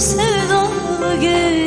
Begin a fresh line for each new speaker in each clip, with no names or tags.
sevdalı
gel.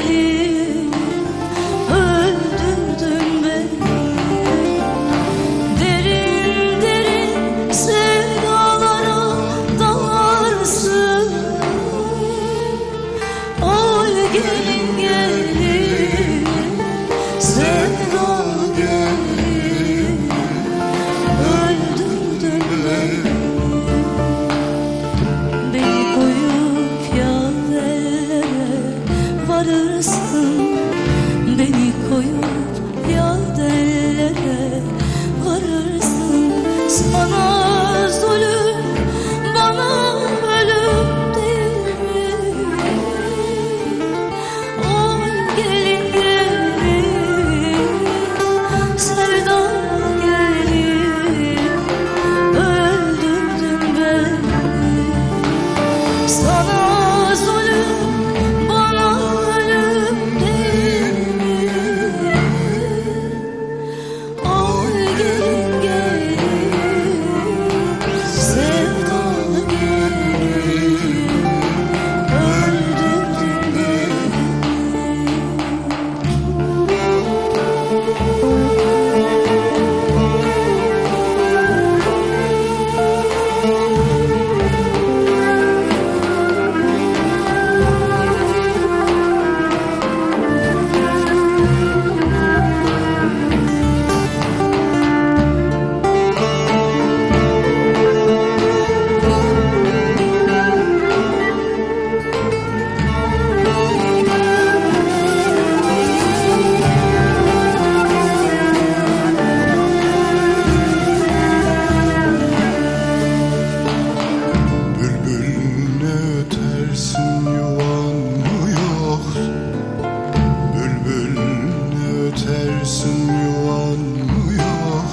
Ne ötersin yuvan mı yok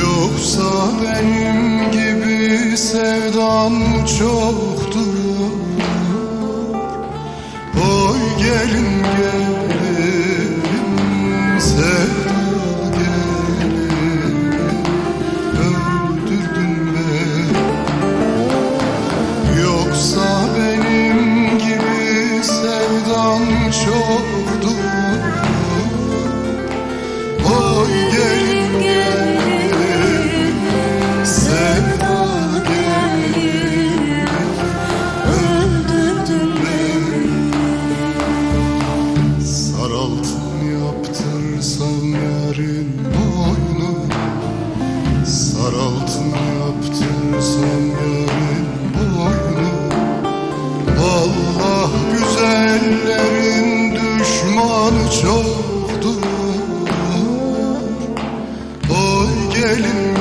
Yoksa benim gibi sevdan mı çoktur. Oy gelin gelin sevda gelin. Öldürdün beni. Yoksa benim gibi sevdan çoktu Yaptırsam yarın boynu? Saraltın yaptırsam yarın boynu? Allah güzellerin düşmanı çoktur. Oy gelin